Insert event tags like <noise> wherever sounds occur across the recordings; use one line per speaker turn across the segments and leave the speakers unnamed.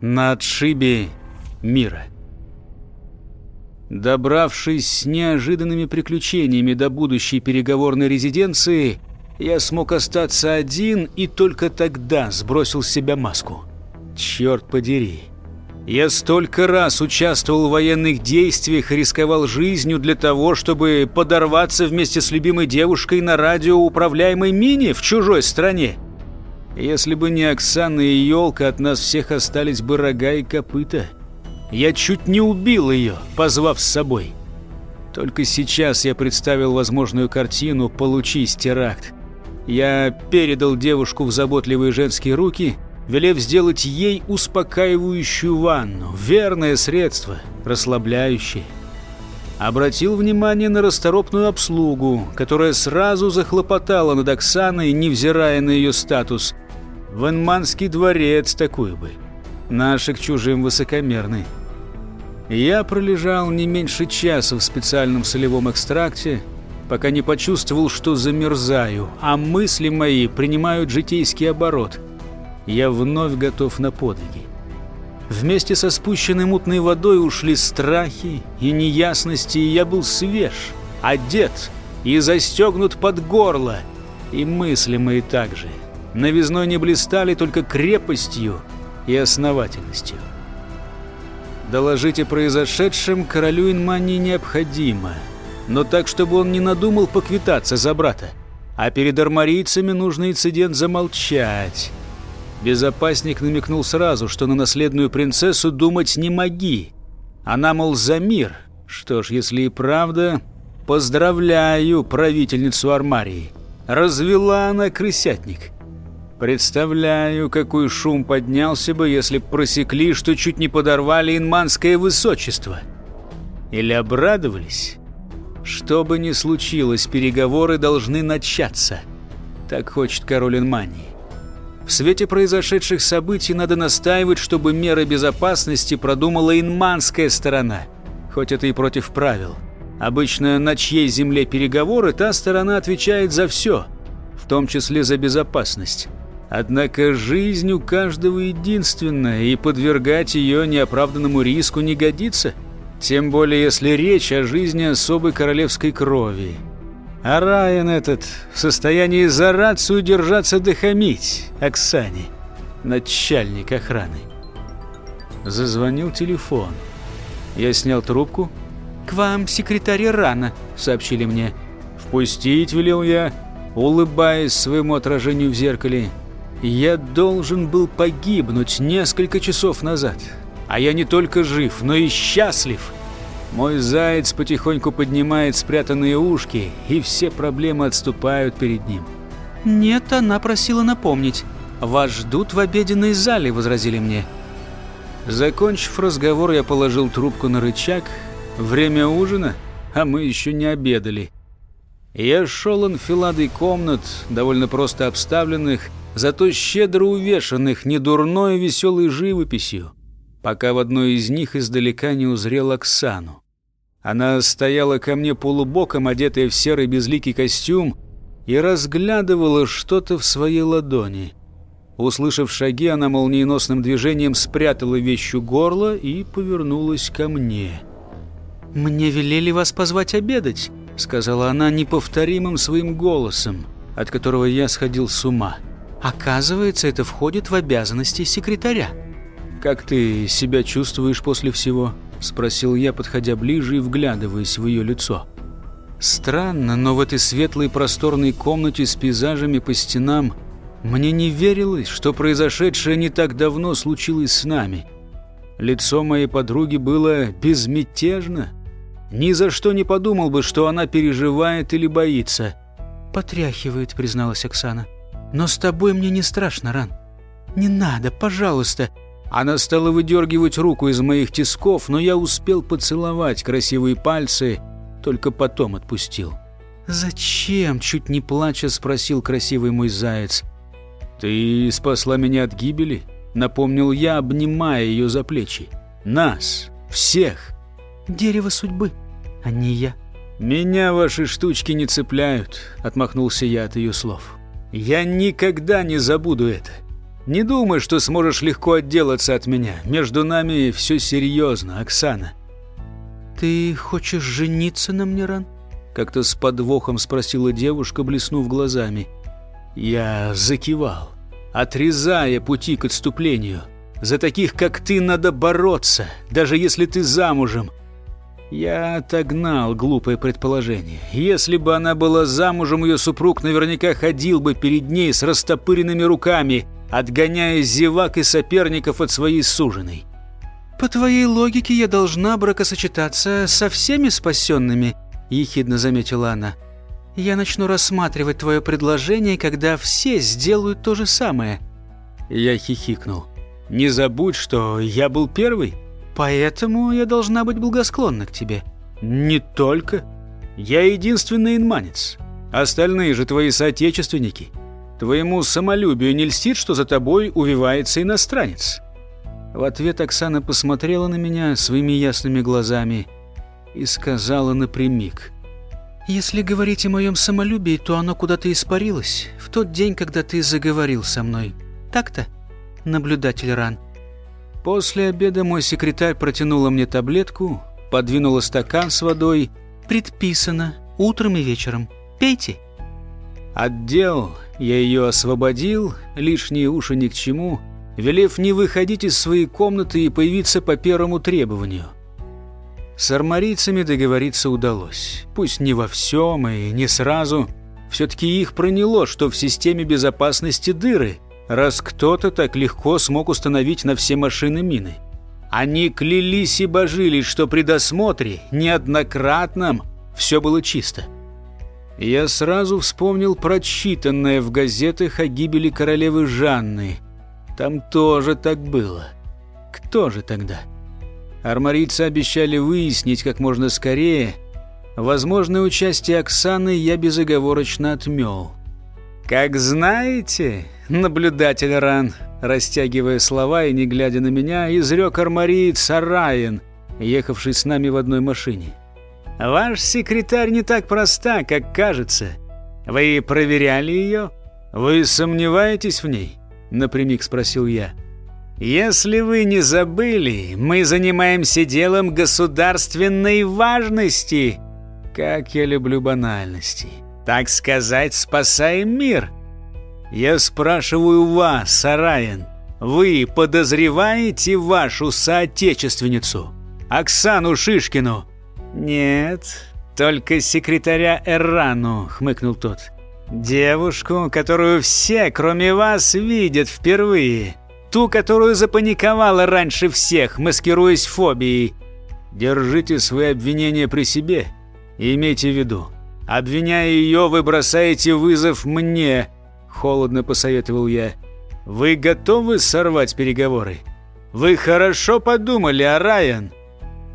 на отшибе мира. Добравшись с неожиданными приключениями до будущей переговорной резиденции, я смог остаться один и только тогда сбросил с себя маску. Черт подери. Я столько раз участвовал в военных действиях и рисковал жизнью для того, чтобы подорваться вместе с любимой девушкой на радиоуправляемой мини в чужой стране. Если бы не Оксана и елка, от нас всех остались бы рога и копыта. Я чуть не убил ее, позвав с собой. Только сейчас я представил возможную картину «Получись, теракт». Я передал девушку в заботливые женские руки, велев сделать ей успокаивающую ванну. Верное средство, расслабляющее. Обратил внимание на расторопную обслугу, которая сразу захлопотала над Оксаной, невзирая на ее статус. В Энманский дворец такой бы. Наши к чужим высокомерный. Я пролежал не меньше часа в специальном солевом экстракте, пока не почувствовал, что замерзаю, а мысли мои принимают житейский оборот. Я вновь готов на подвиги. Вместе со спущенной мутной водой ушли страхи и неясности, и я был свеж, одет и застегнут под горло, и мысли мои также. Новизной не блистали только крепостью и основательностью. Доложить о произошедшем королю Инмани необходимо, но так, чтобы он не надумал поквитаться за брата. А перед армарийцами нужно инцидент замолчать. Безопасник намекнул сразу, что на наследную принцессу думать не моги. Она, мол, за мир. Что ж, если и правда, поздравляю правительницу Армарии. Развела она крысятник. Представляю, какой шум поднялся бы, если просекли, что чуть не подорвали инманское высочество. Или обрадовались? Что бы ни случилось, переговоры должны начаться. Так хочет король Инмании. В свете произошедших событий надо настаивать, чтобы меры безопасности продумала инманская сторона, хоть это и против правил. Обычно на чьей земле переговоры, та сторона отвечает за все, в том числе за безопасность. Однако жизнь у каждого единственная, и подвергать ее неоправданному риску не годится. Тем более, если речь о жизни особой королевской крови. А Райан этот в состоянии за рацию держаться дохамить Оксане, начальник охраны. Зазвонил телефон. Я снял трубку. «К вам секретарь рано», — сообщили мне. «Впустить», — велел я, улыбаясь своему отражению в зеркале. Я должен был погибнуть несколько часов назад. А я не только жив, но и счастлив. Мой заяц потихоньку поднимает спрятанные ушки, и все проблемы отступают перед ним. «Нет, она просила напомнить. Вас ждут в обеденной зале», — возразили мне. Закончив разговор, я положил трубку на рычаг. Время ужина, а мы еще не обедали. Я шел анфиладой комнат, довольно просто обставленных, зато щедро увешанных недурной веселой живописью, пока в одной из них издалека не узрел Оксану. Она стояла ко мне полубоком, одетая в серый безликий костюм, и разглядывала что-то в своей ладони. Услышав шаги, она молниеносным движением спрятала вещь у горла и повернулась ко мне. «Мне велели вас позвать обедать», — сказала она неповторимым своим голосом, от которого я сходил с ума. Оказывается, это входит в обязанности секретаря. «Как ты себя чувствуешь после всего?» – спросил я, подходя ближе и вглядываясь в ее лицо. Странно, но в этой светлой просторной комнате с пейзажами по стенам мне не верилось, что произошедшее не так давно случилось с нами. Лицо моей подруги было безмятежно. Ни за что не подумал бы, что она переживает или боится. «Потряхивает», — призналась Оксана. Но с тобой мне не страшно, Ран. Не надо, пожалуйста. Она стала выдергивать руку из моих тисков, но я успел поцеловать красивые пальцы, только потом отпустил. «Зачем?» – чуть не плача спросил красивый мой заяц. «Ты спасла меня от гибели?» – напомнил я, обнимая ее за плечи. «Нас! Всех!» «Дерево судьбы, а не я». «Меня ваши штучки не цепляют», – отмахнулся я от ее слов. Я никогда не забуду это. Не думай, что сможешь легко отделаться от меня. Между нами все серьезно, Оксана».
«Ты хочешь жениться на мне, Ран?» Как-то с подвохом спросила девушка, блеснув глазами.
Я закивал, отрезая пути к отступлению. За таких, как ты, надо бороться, даже если ты замужем. Я отогнал глупое предположение. Если бы она была замужем, ее супруг наверняка ходил бы перед ней с растопыренными руками, отгоняя зевак и соперников от своей суженой.
«По твоей логике я должна бракосочетаться со всеми спасенными», – ехидно заметила она. «Я начну рассматривать твое предложение, когда все сделают то же самое».
Я хихикнул. «Не забудь, что я был первый».
Поэтому я должна быть благосклонна к тебе.
Не только. Я единственный инманец. Остальные же твои соотечественники. Твоему самолюбию не льстит, что за тобой увивается иностранец. В ответ Оксана посмотрела на меня своими ясными глазами и сказала напрямик.
«Если говорить о моем самолюбии, то оно куда-то испарилось в тот день, когда ты заговорил со мной. Так-то, наблюдатель ран?»
После обеда мой секретарь протянула мне таблетку, подвинула стакан с водой.
«Предписано. Утром и вечером. Пейте».
Отдел я ее освободил, лишние уши ни к чему, велев не выходить из своей комнаты и появиться по первому требованию. С армарийцами договориться удалось. Пусть не во всем и не сразу. Все-таки их проняло, что в системе безопасности дыры – раз кто-то так легко смог установить на все машины мины. Они клялись и божились, что при досмотре, неоднократном, все было чисто. Я сразу вспомнил прочитанное в газетах о гибели королевы Жанны. Там тоже так было. Кто же тогда? Армарийцы обещали выяснить как можно скорее. Возможное участие Оксаны я безоговорочно отмел. «Как знаете, наблюдатель ран», растягивая слова и не глядя на меня, изрек армариец Сараин, ехавший с нами в одной машине. «Ваш секретарь не так проста, как кажется. Вы проверяли ее? Вы сомневаетесь в ней?» Напрямик спросил я. «Если вы не забыли, мы занимаемся делом государственной важности». Как я люблю банальности так сказать, спасаем мир. Я спрашиваю вас, Сараин, вы подозреваете вашу соотечественницу, Оксану Шишкину? Нет, только секретаря Эррану, хмыкнул тот. Девушку, которую все, кроме вас, видят впервые. Ту, которую запаниковала раньше всех, маскируясь фобией. Держите свои обвинения при себе и имейте в виду, Обвиняя ее, вы бросаете вызов мне», — холодно посоветовал я. «Вы готовы сорвать переговоры? Вы хорошо подумали, а Райан?»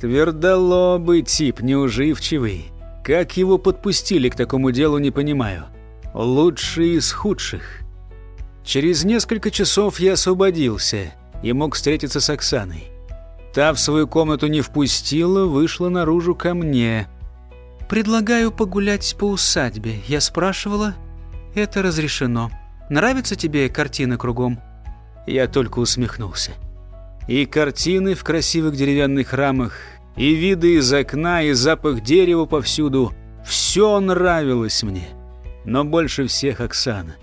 Твердолобый тип, неуживчивый. Как его подпустили к такому делу, не понимаю. Лучший из худших. Через несколько часов я освободился и мог встретиться с Оксаной. Та в свою комнату не впустила, вышла наружу ко мне —
«Предлагаю погулять по усадьбе», я спрашивала. «Это разрешено. Нравится тебе картина кругом?»
Я только усмехнулся. И картины в красивых деревянных рамах, и виды из окна, и запах дерева повсюду. Все нравилось мне. Но больше всех Оксана.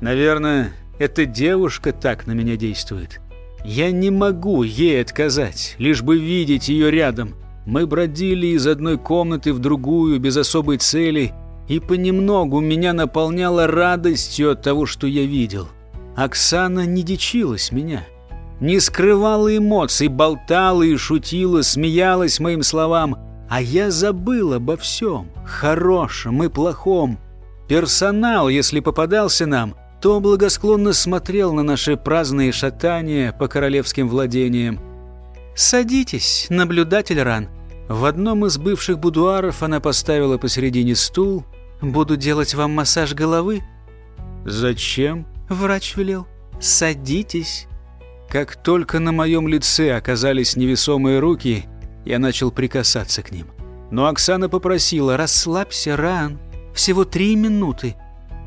Наверное, эта девушка так на меня действует. Я не могу ей отказать, лишь бы видеть ее рядом. Мы бродили из одной комнаты в другую без особой цели, и понемногу меня наполняло радостью от того, что я видел. Оксана не дичилась меня, не скрывала эмоций, болтала и шутила, смеялась моим словам, а я забыл обо всем, хорошем и плохом. Персонал, если попадался нам, то благосклонно смотрел на наши праздные шатания по королевским владениям,
«Садитесь, наблюдатель ран». В одном из бывших будуаров она поставила посередине стул. «Буду делать вам массаж головы».
«Зачем?»
Врач велел. «Садитесь».
Как только на моем лице оказались невесомые руки, я начал прикасаться к ним. Но Оксана попросила
«Расслабься, Ран. Всего три минуты.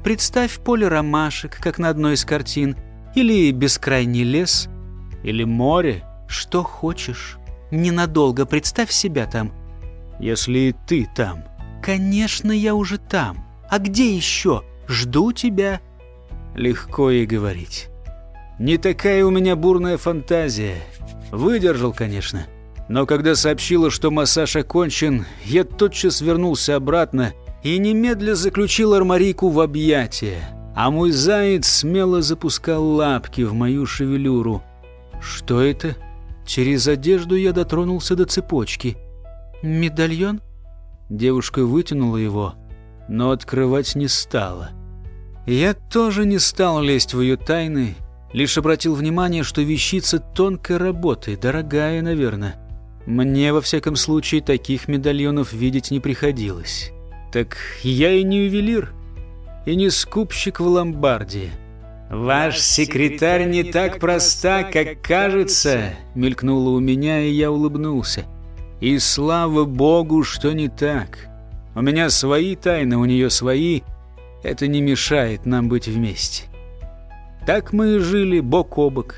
Представь поле ромашек, как на одной из картин, Или бескрайний лес?
Или море?
Что хочешь. Ненадолго представь себя там.
Если и ты там.
Конечно, я уже там. А где еще? Жду тебя.
Легко ей говорить. Не такая у меня бурная фантазия. Выдержал, конечно. Но когда сообщила, что массаж окончен, я тотчас вернулся обратно и немедля заключил армарийку в объятия. А мой заяц смело запускал лапки в мою шевелюру. Что это? Через одежду я дотронулся до цепочки.
«Медальон?»
Девушка вытянула его, но открывать не стала. Я тоже не стал лезть в ее тайны, лишь обратил внимание, что вещица тонкой работы, дорогая, наверное. Мне, во всяком случае, таких медальонов видеть не приходилось. Так я и не ювелир, и не скупщик в ломбарде. «Ваш секретарь не так проста, как кажется», — мелькнуло у меня, и я улыбнулся. «И слава богу, что не так. У меня свои тайны, у нее свои. Это не мешает нам быть вместе». Так мы и жили бок о бок.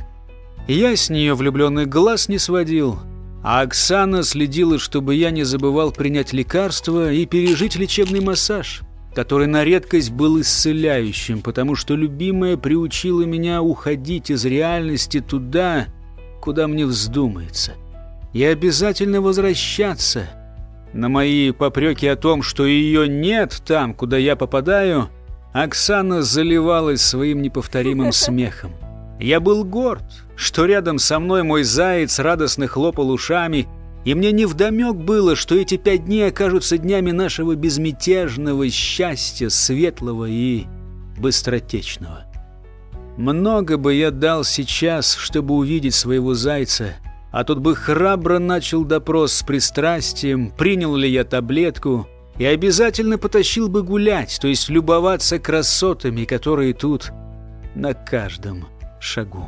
Я с нее влюбленный глаз не сводил, а Оксана следила, чтобы я не забывал принять лекарства и пережить лечебный массаж который на редкость был исцеляющим, потому что любимая приучила меня уходить из реальности туда, куда мне вздумается, и обязательно возвращаться. На мои попреки о том, что ее нет там, куда я попадаю, Оксана заливалась своим неповторимым <laughs> смехом. Я был горд, что рядом со мной мой заяц радостно хлопал ушами и мне невдомек было, что эти пять дней окажутся днями нашего безмятежного счастья, светлого и быстротечного. Много бы я дал сейчас, чтобы увидеть своего зайца, а тут бы храбро начал допрос с пристрастием, принял ли я таблетку, и обязательно потащил бы гулять, то есть любоваться красотами, которые тут на каждом шагу.